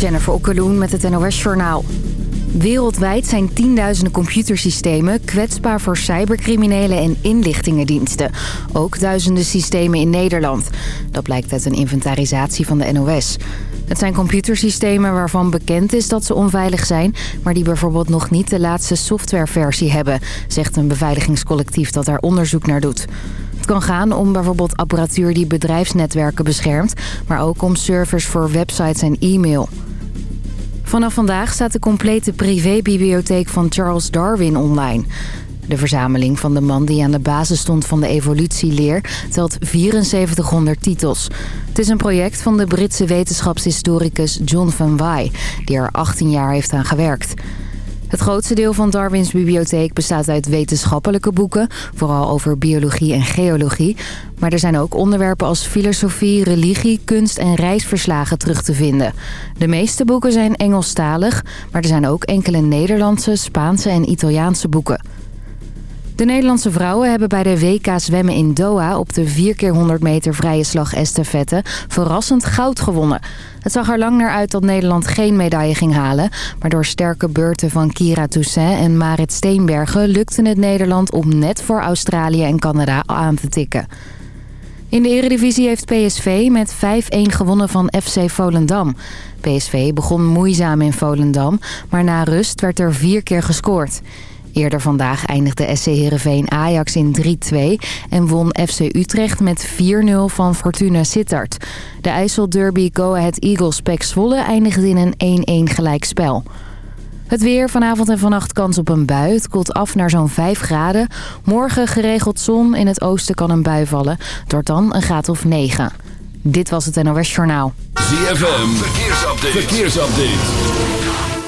Jennifer Okkeloen met het NOS Journaal. Wereldwijd zijn tienduizenden computersystemen kwetsbaar voor cybercriminelen en inlichtingendiensten. Ook duizenden systemen in Nederland. Dat blijkt uit een inventarisatie van de NOS. Het zijn computersystemen waarvan bekend is dat ze onveilig zijn... maar die bijvoorbeeld nog niet de laatste softwareversie hebben... zegt een beveiligingscollectief dat daar onderzoek naar doet. Het kan gaan om bijvoorbeeld apparatuur die bedrijfsnetwerken beschermt... maar ook om servers voor websites en e-mail. Vanaf vandaag staat de complete privébibliotheek van Charles Darwin online. De verzameling van de man die aan de basis stond van de evolutieleer telt 7400 titels. Het is een project van de Britse wetenschapshistoricus John van Wy, die er 18 jaar heeft aan gewerkt. Het grootste deel van Darwins bibliotheek bestaat uit wetenschappelijke boeken, vooral over biologie en geologie. Maar er zijn ook onderwerpen als filosofie, religie, kunst en reisverslagen terug te vinden. De meeste boeken zijn Engelstalig, maar er zijn ook enkele Nederlandse, Spaanse en Italiaanse boeken. De Nederlandse vrouwen hebben bij de WK zwemmen in Doha op de 4x100 meter vrije slag estafette verrassend goud gewonnen. Het zag er lang naar uit dat Nederland geen medaille ging halen. Maar door sterke beurten van Kira Toussaint en Marit Steenbergen lukte het Nederland om net voor Australië en Canada aan te tikken. In de eredivisie heeft PSV met 5-1 gewonnen van FC Volendam. PSV begon moeizaam in Volendam, maar na rust werd er vier keer gescoord. Eerder vandaag eindigde SC Heerenveen Ajax in 3-2 en won FC Utrecht met 4-0 van Fortuna Sittard. De IJsselderby Go Ahead Eagles Pek Zwolle eindigde in een 1-1 gelijkspel. Het weer, vanavond en vannacht kans op een bui. Het koelt af naar zo'n 5 graden. Morgen geregeld zon, in het oosten kan een bui vallen. Door dan een graad of 9. Dit was het NOS Journaal. ZFM, verkeersupdate. verkeersupdate.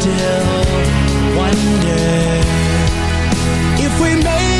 Still wonder if we made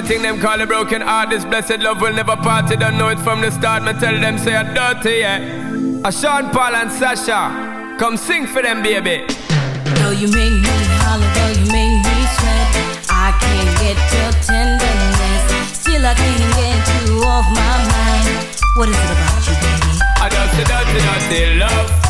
The thing them call a broken heart. This blessed love will never part. They don't know it from the start. Me tell them say I'm dirty, yeah. A Sean Paul and Sasha, come sing for them, baby. Though you make me holler, though you make me sweat, I can't get your tenderness. Still, I can't get you off my mind. What is it about you, baby? I just say dirty, dirty love.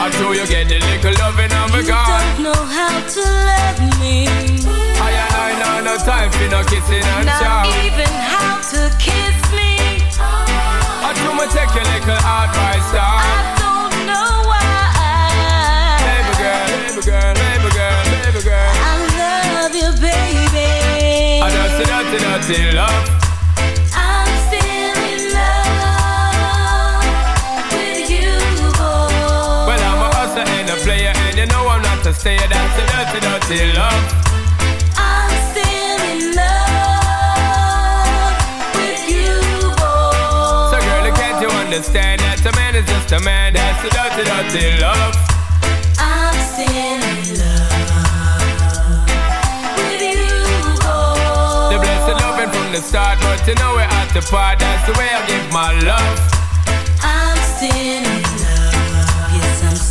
I know you get the little loving on me You don't know how to love me. I and I know no time for no kissing and Not chow. even how to kiss me. I do me take your little advice I down. don't know why. Baby girl, baby girl, baby girl, baby girl. I love you, baby. I just a dirty, dirty love. I'm a a dirty, dirty love. I'm still in love with you, boy. So, girl, can't you understand that a man is just a man? That's a dirty, dirty love. I'm still in love with you, boy. The blessed loving from the start, but you know we're at the part. That's the way I give my love. I'm still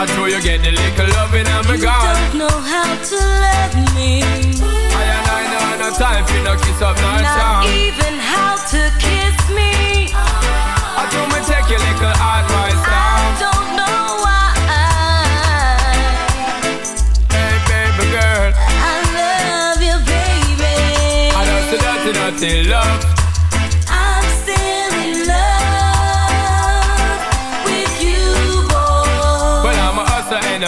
I know you get the little loving and me You don't know how to love me. I and I know no time for no kiss up, no Not even how to kiss me. I do me take your little advice I don't know why. Hey, baby girl. I love you, baby. I don't see dirty, dirty love.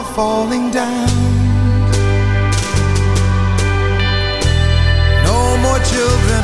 the falling down. No more children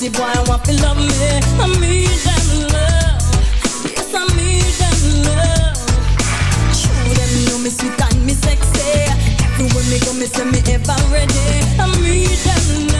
See boy, I want to love me. I need them love. Yes, I need them love. Show them know me sweet and me sexy. Everywhere me go, me say me ever ready. I need them love.